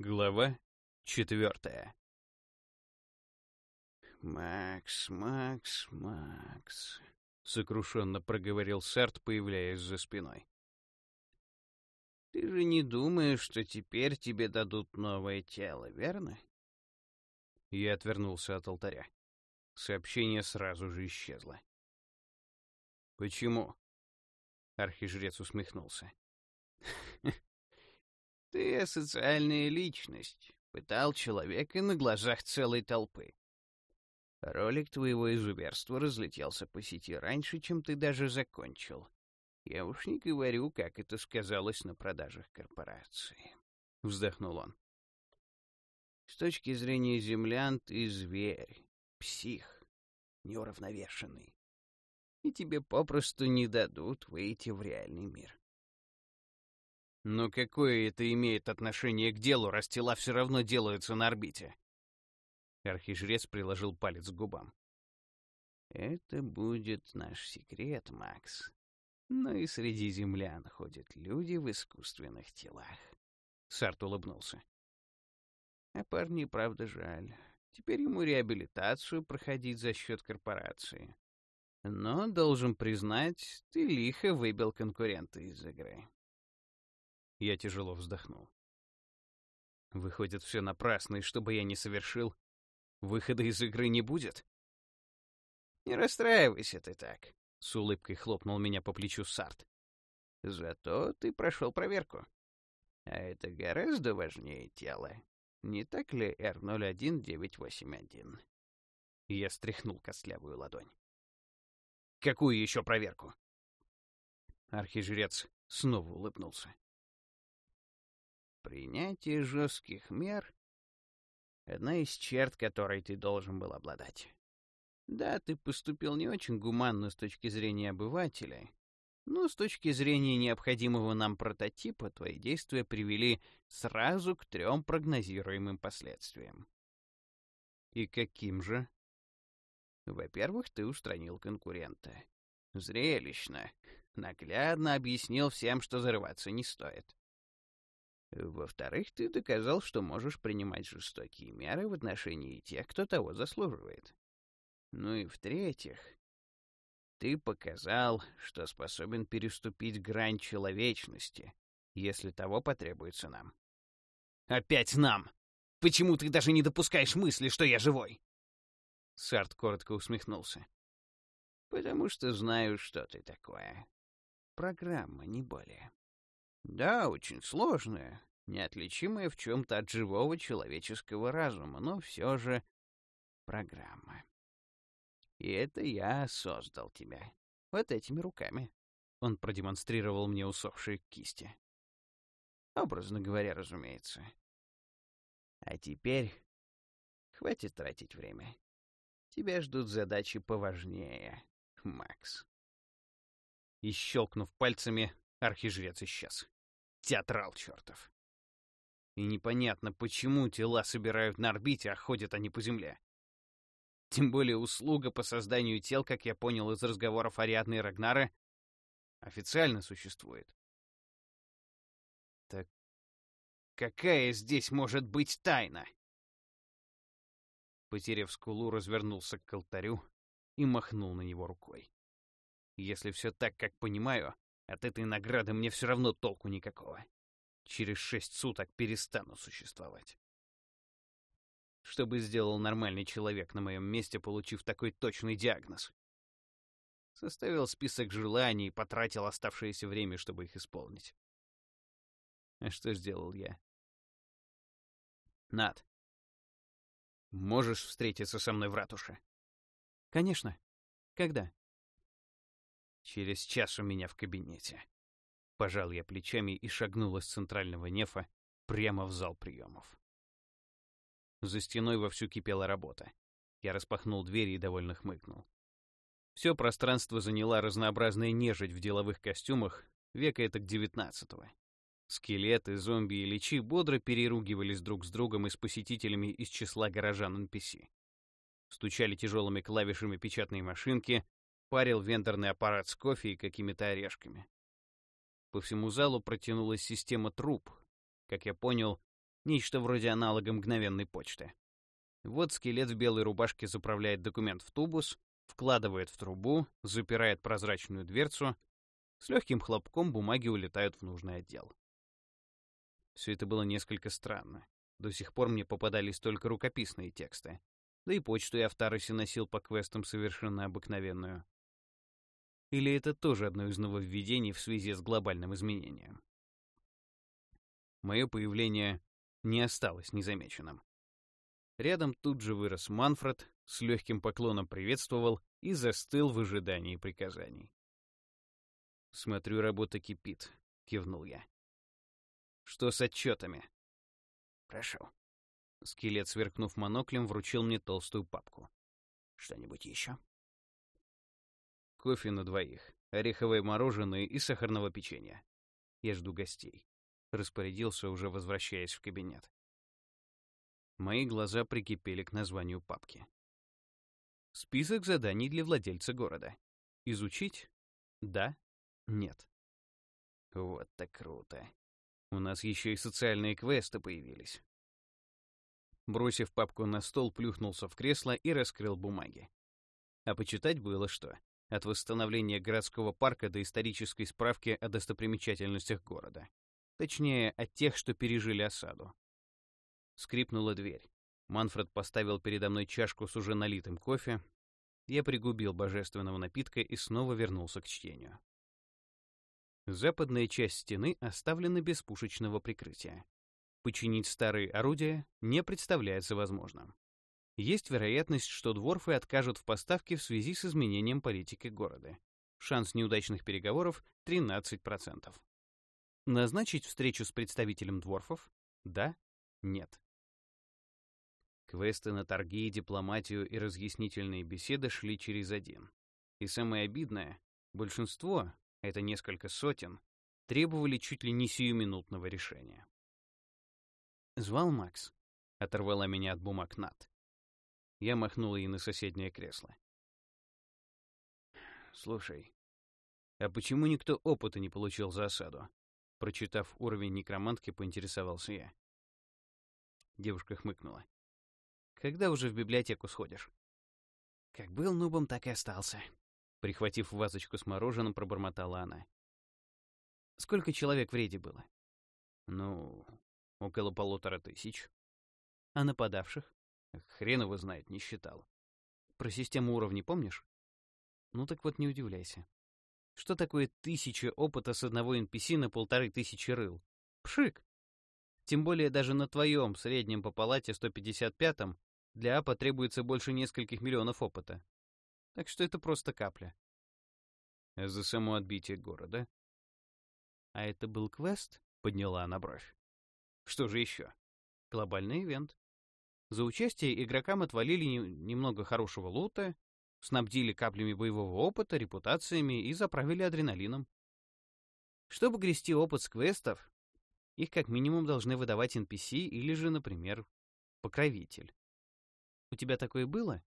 Глава четвертая. «Макс, Макс, Макс», — сокрушенно проговорил Сарт, появляясь за спиной. «Ты же не думаешь, что теперь тебе дадут новое тело, верно?» Я отвернулся от алтаря. Сообщение сразу же исчезло. «Почему?» — архижрец усмехнулся. Ты асоциальная личность, пытал человека на глазах целой толпы. Ролик твоего изуверства разлетелся по сети раньше, чем ты даже закончил. Я уж не говорю, как это сказалось на продажах корпорации. Вздохнул он. С точки зрения землян ты зверь, псих, неуравновешенный. И тебе попросту не дадут выйти в реальный мир. Но какое это имеет отношение к делу, раз тела все равно делаются на орбите? Архижрец приложил палец к губам. Это будет наш секрет, Макс. Но и среди землян ходят люди в искусственных телах. Сарт улыбнулся. А парни, правда, жаль. Теперь ему реабилитацию проходить за счет корпорации. Но, должен признать, ты лихо выбил конкурента из игры. Я тяжело вздохнул. Выходит, все напрасно, и что бы я ни совершил, выхода из игры не будет? Не расстраивайся ты так, — с улыбкой хлопнул меня по плечу Сарт. Зато ты прошел проверку. А это гораздо важнее тела. Не так ли, R01981? Я стряхнул костлявую ладонь. Какую еще проверку? Архижрец снова улыбнулся. Принятие жестких мер — одна из черт, которой ты должен был обладать. Да, ты поступил не очень гуманно с точки зрения обывателя, но с точки зрения необходимого нам прототипа твои действия привели сразу к трем прогнозируемым последствиям. И каким же? Во-первых, ты устранил конкурента. Зрелищно, наглядно объяснил всем, что зарываться не стоит. Во-вторых, ты доказал, что можешь принимать жестокие меры в отношении тех, кто того заслуживает. Ну и в-третьих, ты показал, что способен переступить грань человечности, если того потребуется нам. Опять нам! Почему ты даже не допускаешь мысли, что я живой? Сарт коротко усмехнулся. Потому что знаю, что ты такое. Программа, не более. Да, очень сложная, неотличимая в чем-то от живого человеческого разума, но все же программа. И это я создал тебя. Вот этими руками. Он продемонстрировал мне усохшие кисти. Образно говоря, разумеется. А теперь хватит тратить время. Тебя ждут задачи поважнее, Макс. И щелкнув пальцами, архижрец исчез. Театрал чертов. И непонятно, почему тела собирают на орбите, а ходят они по Земле. Тем более услуга по созданию тел, как я понял из разговоров Ариадны и Рагнара, официально существует. Так какая здесь может быть тайна? Потеряв скулу, развернулся к алтарю и махнул на него рукой. Если все так, как понимаю, от этой награды мне все равно толку никакого. Через шесть суток перестану существовать. Что бы сделал нормальный человек на моем месте, получив такой точный диагноз? Составил список желаний и потратил оставшееся время, чтобы их исполнить. А что сделал я? Над, можешь встретиться со мной в ратуше? Конечно. Когда? Через час у меня в кабинете. Пожал я плечами и шагнул из центрального нефа прямо в зал приемов. За стеной вовсю кипела работа. Я распахнул двери и довольно хмыкнул. Все пространство заняла разнообразная нежить в деловых костюмах века это к девятнадцатого. Скелеты, зомби и личи бодро переругивались друг с другом и с посетителями из числа горожан NPC. Стучали тяжелыми клавишами печатные машинки, парил вендорный аппарат с кофе и какими-то орешками. По всему залу протянулась система труб. Как я понял, Нечто вроде аналога мгновенной почты. Вот скелет в белой рубашке заправляет документ в тубус, вкладывает в трубу, запирает прозрачную дверцу. С легким хлопком бумаги улетают в нужный отдел. Все это было несколько странно. До сих пор мне попадались только рукописные тексты. Да и почту я в Таросе носил по квестам совершенно обыкновенную. Или это тоже одно из нововведений в связи с глобальным изменением? Мое появление не осталось незамеченным. Рядом тут же вырос Манфред, с легким поклоном приветствовал и застыл в ожидании приказаний. «Смотрю, работа кипит», — кивнул я. «Что с отчетами?» «Прошу». Скелет, сверкнув моноклем, вручил мне толстую папку. «Что-нибудь еще?» Кофе на двоих, ореховое мороженое и сахарного печенья. Я жду гостей. Распорядился, уже возвращаясь в кабинет. Мои глаза прикипели к названию папки. Список заданий для владельца города. Изучить? Да? Нет. Вот так круто. У нас еще и социальные квесты появились. Бросив папку на стол, плюхнулся в кресло и раскрыл бумаги. А почитать было что. От восстановления городского парка до исторической справки о достопримечательностях города. Точнее, от тех, что пережили осаду. Скрипнула дверь. Манфред поставил передо мной чашку с уже налитым кофе. Я пригубил божественного напитка и снова вернулся к чтению. Западная часть стены оставлена без пушечного прикрытия. Починить старые орудия не представляется возможным. Есть вероятность, что дворфы откажут в поставке в связи с изменением политики города. Шанс неудачных переговоров — 13%. Назначить встречу с представителем дворфов? Да? Нет. Квесты на торги, дипломатию и разъяснительные беседы шли через один. И самое обидное, большинство, это несколько сотен, требовали чуть ли не сиюминутного решения. «Звал Макс?» — оторвала меня от бумаг Нат. Я махнула ей на соседнее кресло. «Слушай, а почему никто опыта не получил за осаду?» Прочитав уровень некромантки, поинтересовался я. Девушка хмыкнула. Когда уже в библиотеку сходишь? Как был нубом, так и остался. Прихватив вазочку с мороженым, пробормотала она. Сколько человек в рейде было? Ну, около полутора тысяч. А нападавших? Хрен его знает, не считал. Про систему уровней помнишь? Ну так вот не удивляйся. Что такое тысяча опыта с одного NPC на полторы тысячи рыл? Пшик! Тем более даже на твоем среднем по палате 155-м для АПа требуется больше нескольких миллионов опыта. Так что это просто капля. За само отбитие города. А это был квест? Подняла она бровь. Что же еще? Глобальный ивент. За участие игрокам отвалили немного хорошего лута, снабдили каплями боевого опыта, репутациями и заправили адреналином. Чтобы грести опыт с квестов, их как минимум должны выдавать NPC или же, например, покровитель. У тебя такое было?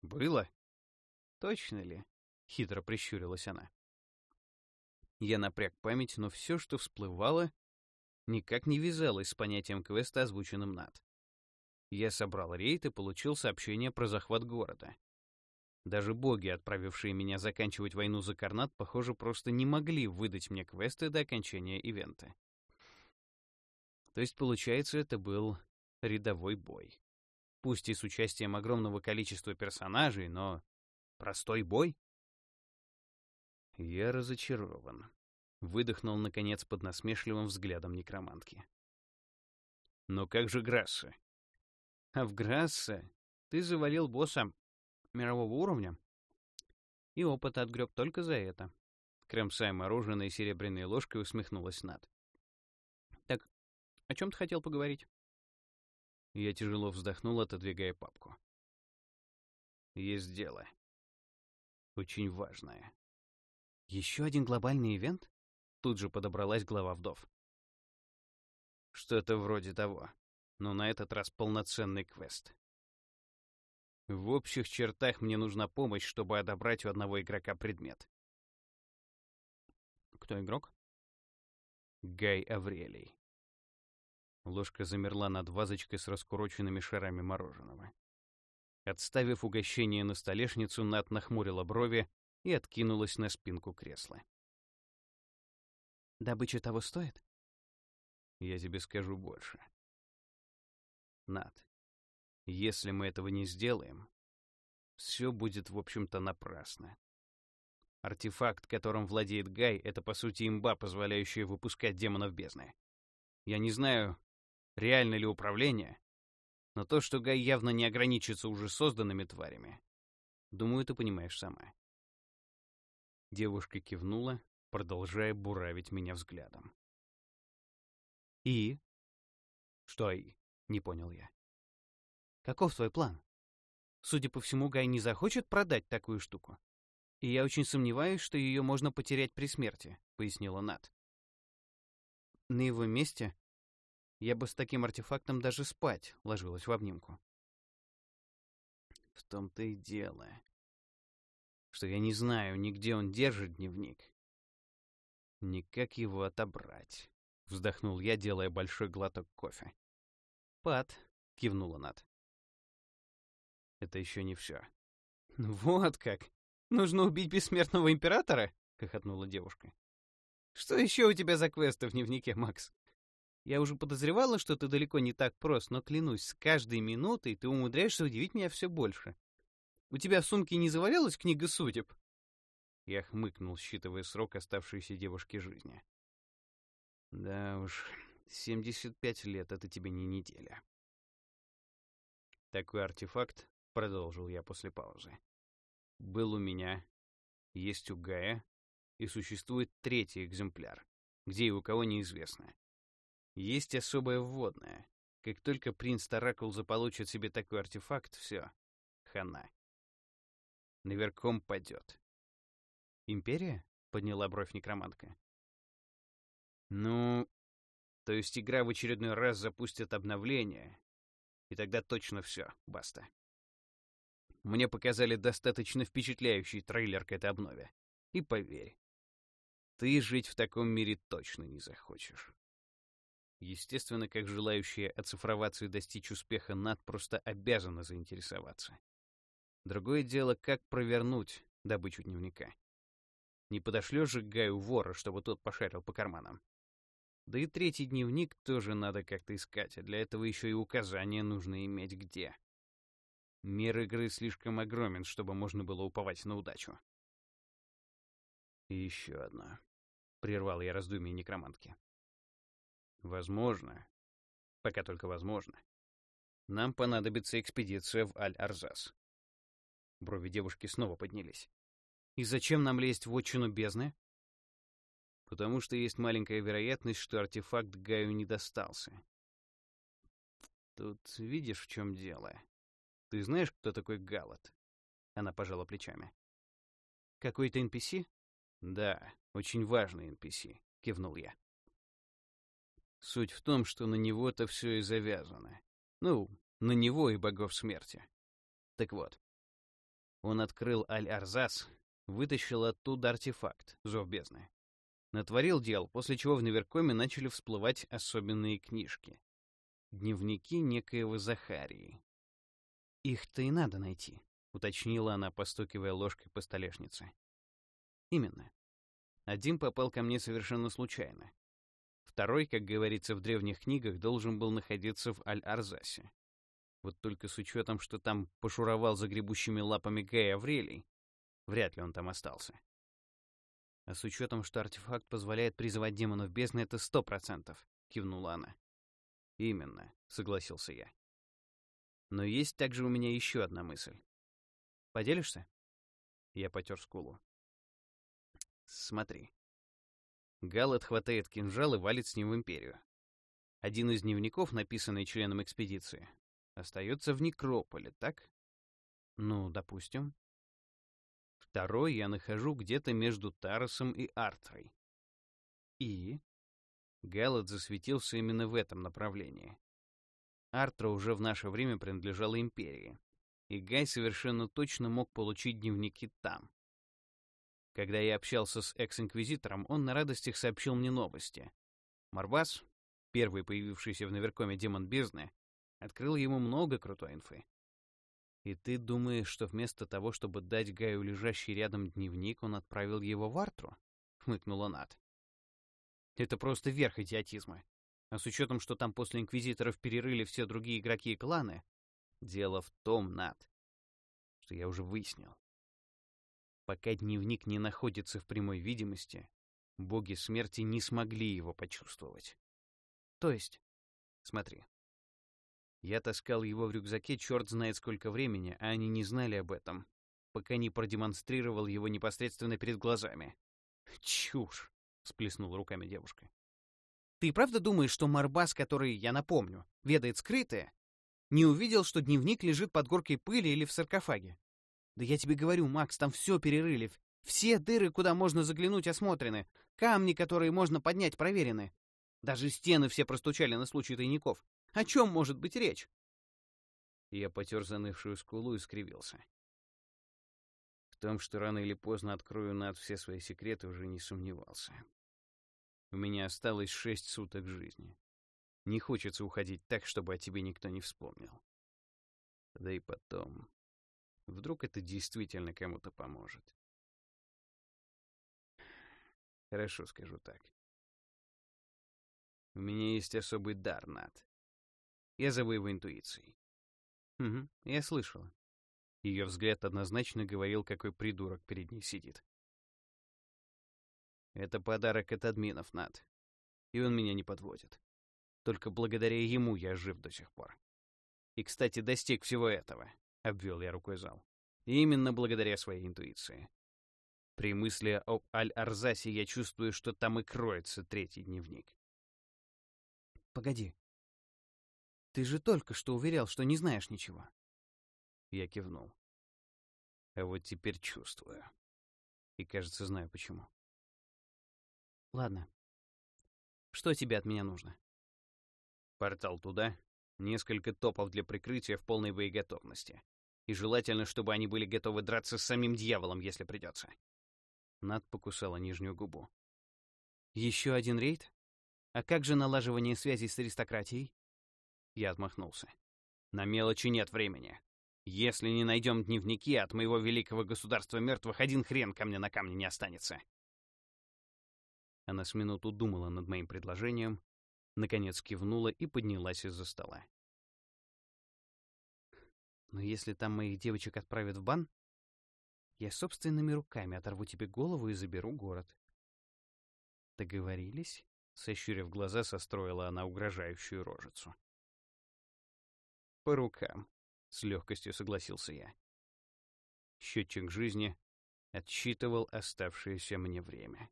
Было. Точно ли? Хитро прищурилась она. Я напряг память, но все, что всплывало, никак не вязалось с понятием квеста, озвученным над. Я собрал рейд и получил сообщение про захват города. Даже боги, отправившие меня заканчивать войну за Карнат, похоже, просто не могли выдать мне квесты до окончания ивента. То есть, получается, это был рядовой бой. Пусть и с участием огромного количества персонажей, но простой бой? Я разочарован. Выдохнул, наконец, под насмешливым взглядом некромантки. Но как же Грасса? А в Грасса ты завалил босса мирового уровня и опыт отгреб только за это. Кремсая мороженое серебряной ложкой усмехнулась Над. Так, о чем ты хотел поговорить? Я тяжело вздохнул, отодвигая папку. Есть дело. Очень важное. Еще один глобальный ивент? Тут же подобралась глава вдов. Что-то вроде того, но на этот раз полноценный квест. В общих чертах мне нужна помощь, чтобы отобрать у одного игрока предмет. Кто игрок? Гай Аврелий. Ложка замерла над вазочкой с раскуроченными шарами мороженого. Отставив угощение на столешницу, Нат нахмурила брови и откинулась на спинку кресла. «Добыча того стоит?» «Я тебе скажу больше. Нат, если мы этого не сделаем, все будет, в общем-то, напрасно. Артефакт, которым владеет Гай, это, по сути, имба, позволяющая выпускать демонов бездны. Я не знаю, реально ли управление, но то, что Гай явно не ограничится уже созданными тварями, думаю, ты понимаешь сама. Девушка кивнула, продолжая буравить меня взглядом. «И?» «Что «и»?» — не понял я. «Каков твой план? Судя по всему, Гай не захочет продать такую штуку. И я очень сомневаюсь, что ее можно потерять при смерти», — пояснила Нат. «На его месте я бы с таким артефактом даже спать ложилась в обнимку. В том-то и дело, что я не знаю, ни где он держит дневник, ни как его отобрать. Вздохнул я, делая большой глоток кофе. «Пат», — кивнула Над. «Это еще не все». «Вот как! Нужно убить бессмертного императора?» — хохотнула девушка. «Что еще у тебя за квесты в дневнике, Макс?» Я уже подозревала, что ты далеко не так прост, но клянусь, с каждой минутой ты умудряешься удивить меня все больше. У тебя в сумке не завалялась книга судеб?» Я хмыкнул, считывая срок оставшейся девушке жизни. «Да уж, 75 лет — это тебе не неделя». «Такой артефакт», — продолжил я после паузы, — «был у меня, есть у Гая, и существует третий экземпляр, где и у кого неизвестно. Есть особое вводное. Как только принц Таракул заполучит себе такой артефакт, все, хана. Наверхом падет. «Империя?» — подняла бровь некромантка. «Ну, то есть игра в очередной раз запустит обновление, и тогда точно все, баста. Мне показали достаточно впечатляющий трейлер к этой обнове. И поверь, ты жить в таком мире точно не захочешь. Естественно, как желающие оцифроваться и достичь успеха над просто обязаны заинтересоваться. Другое дело, как провернуть добычу дневника. Не подошлешь же Гаю вора, чтобы тот пошарил по карманам. Да и третий дневник тоже надо как-то искать, а для этого еще и указания нужно иметь где. Мир игры слишком огромен, чтобы можно было уповать на удачу. И еще одно. Прервал я раздумье некромантки. Возможно, пока только возможно, нам понадобится экспедиция в Аль-Арзас. Брови девушки снова поднялись. И зачем нам лезть в отчину бездны? Потому что есть маленькая вероятность, что артефакт Гаю не достался. Тут видишь, в чем дело. Ты знаешь, кто такой Галат? Она пожала плечами. Какой-то NPC? Да, очень важный NPC, кивнул я. Суть в том, что на него-то все и завязано. Ну, на него и богов смерти. Так вот, он открыл Аль-Арзас, вытащил оттуда артефакт, зов бездны. Натворил дел, после чего в Наверкоме начали всплывать особенные книжки. Дневники некоего Захарии. «Их-то и надо найти», — уточнила она, постукивая ложкой по столешнице. «Именно. Один попал ко мне совершенно случайно. Второй, как говорится в древних книгах, должен был находиться в Аль-Арзасе. Вот только с учетом, что там пошуровал за гребущими лапами Гай Аврелий, вряд ли он там остался. А с учетом, что артефакт позволяет призывать демонов бездны, это сто процентов, кивнула она. Именно, согласился я. Но есть также у меня еще одна мысль. Поделишься? Я потер скулу. Смотри. Галат хватает кинжал и валит с ним в Империю. Один из дневников, написанный членом экспедиции, остается в Некрополе, так? Ну, допустим. Второй я нахожу где-то между Таросом и Артрой. И? Галат засветился именно в этом направлении. Артра уже в наше время принадлежала Империи, и Гай совершенно точно мог получить дневники там. Когда я общался с экс-инквизитором, он на радостях сообщил мне новости. Марбас, первый появившийся в Наверкоме демон бездны, открыл ему много крутой инфы. И ты думаешь, что вместо того, чтобы дать Гаю лежащий рядом дневник, он отправил его в Артру? Хмыкнула Над. Это просто верх идиотизма. А с учетом, что там после Инквизиторов перерыли все другие игроки и кланы, дело в том, Над, что я уже выяснил. Пока дневник не находится в прямой видимости, боги смерти не смогли его почувствовать. То есть, смотри, я таскал его в рюкзаке черт знает сколько времени, а они не знали об этом, пока не продемонстрировал его непосредственно перед глазами. «Чушь!» — сплеснула руками девушка. «Ты правда думаешь, что Марбас, который, я напомню, ведает скрытое, не увидел, что дневник лежит под горкой пыли или в саркофаге? Да я тебе говорю, Макс, там все перерыли. Все дыры, куда можно заглянуть, осмотрены. Камни, которые можно поднять, проверены. Даже стены все простучали на случай тайников. О чем может быть речь?» Я потер занывшую скулу и скривился. В том, что рано или поздно открою над все свои секреты, уже не сомневался. У меня осталось шесть суток жизни. Не хочется уходить так, чтобы о тебе никто не вспомнил. Да и потом... Вдруг это действительно кому-то поможет. Хорошо, скажу так. У меня есть особый дар, Над. Я зову его интуицией. Угу, я слышала. Ее взгляд однозначно говорил, какой придурок перед ней сидит. Это подарок от админов, Над. И он меня не подводит. Только благодаря ему я жив до сих пор. И, кстати, достиг всего этого, — обвел я рукой зал. И именно благодаря своей интуиции. При мысли об Аль-Арзасе я чувствую, что там и кроется третий дневник. Погоди, ты же только что уверял, что не знаешь ничего. Я кивнул. А вот теперь чувствую. И, кажется, знаю почему. Ладно. Что тебе от меня нужно? Портал туда, несколько топов для прикрытия в полной боеготовности. И желательно, чтобы они были готовы драться с самим дьяволом, если придется. Над покусала нижнюю губу. Еще один рейд? А как же налаживание связей с аристократией? Я отмахнулся. На мелочи нет времени. Если не найдем дневники, от моего великого государства мертвых один хрен ко мне на камне не останется. Она с минуту думала над моим предложением, наконец кивнула и поднялась из-за стола. Но если там моих девочек отправят в бан, я собственными руками оторву тебе голову и заберу город. Договорились? Сощурив глаза, состроила она угрожающую рожицу. По рукам, с легкостью согласился я. Счетчик жизни отсчитывал оставшееся мне время.